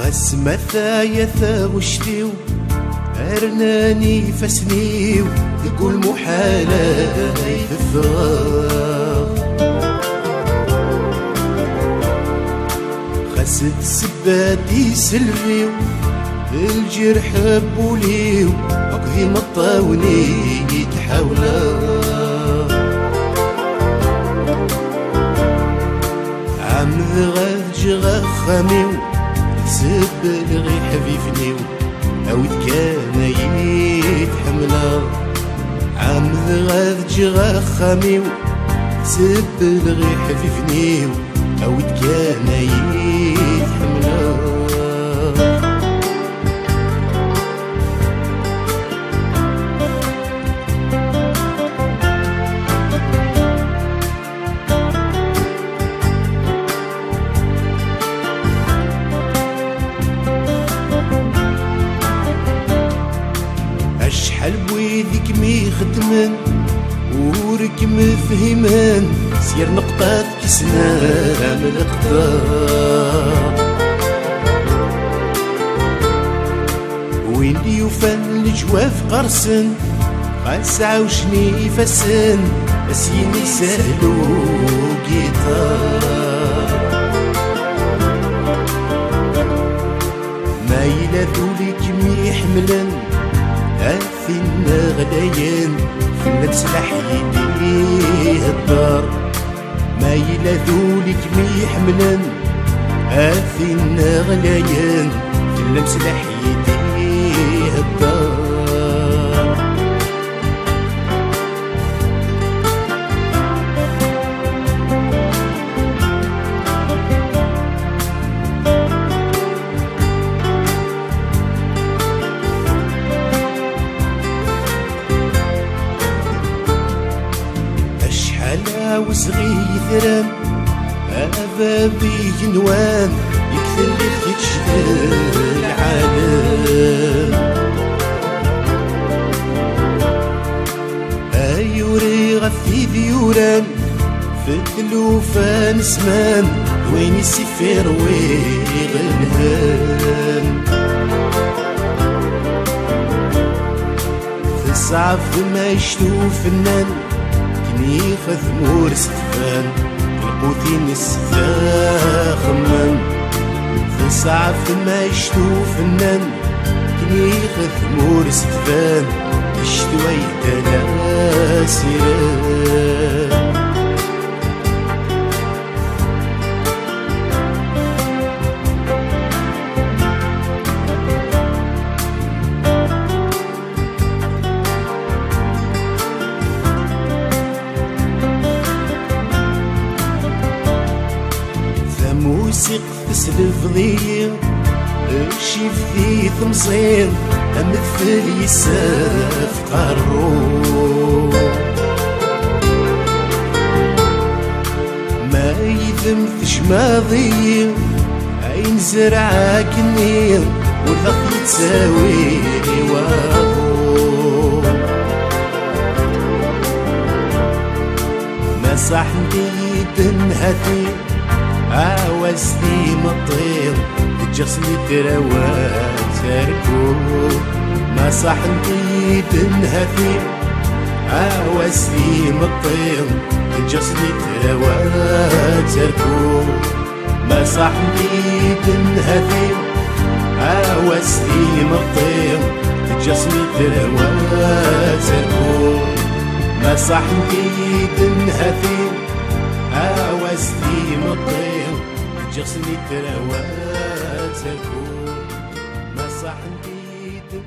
غس مثايا ثاوشتيو أرناني فسنيو تقول محالة الفراغ خست سباتي سلفيو الجرح بوليو أقضي مطاوني يتحاولا عم غاج غخاميو سب الغي حبيبنيو أو كان يتحملا عم غاج غخاميو سب الغي حبيبنيو أو كان يتحملا خدمن ورك مفهمان سير نقطات كسنا من القدار وين يوفن الجواف قرسن خاس عاوشني فسن أسيني سهلو جيتار ما يلاذولك مي حملن أثينا غلايان في اللبس لحيدي الدار. ما يلاذولك مي حملن أثينا غلايان في اللبس لحيدي أشحال وصغي ثران أبابي جنوان يكثر لي تشتغل العالم. أيوري غفي ذيوران في التلوفان سمان وين السفير ويغلهان في الصعب ما يشتو فنان كني خذمور ستفان القوتين السفاخمن في صعب ما يشتو فنان كني خذمور ستفان اشتوي تناسيران موسيق تسلف ضيق شي في ثمصين أمثل يساف قارو ما يذمثش ماضي عين زرعة كنير والأخ يتساوي واغو ما صح تنهتي عاوزني مطير جسمي تروات تركو ما صح نطيب نهثي عاوزني مطير جسمي تروات تركو ما صح نطيب نهثي عاوزني مطير جسمي تروات تركو ما صح نطيب نهثي عاوزني مطير جسمي ترواتكم ما صح نبيد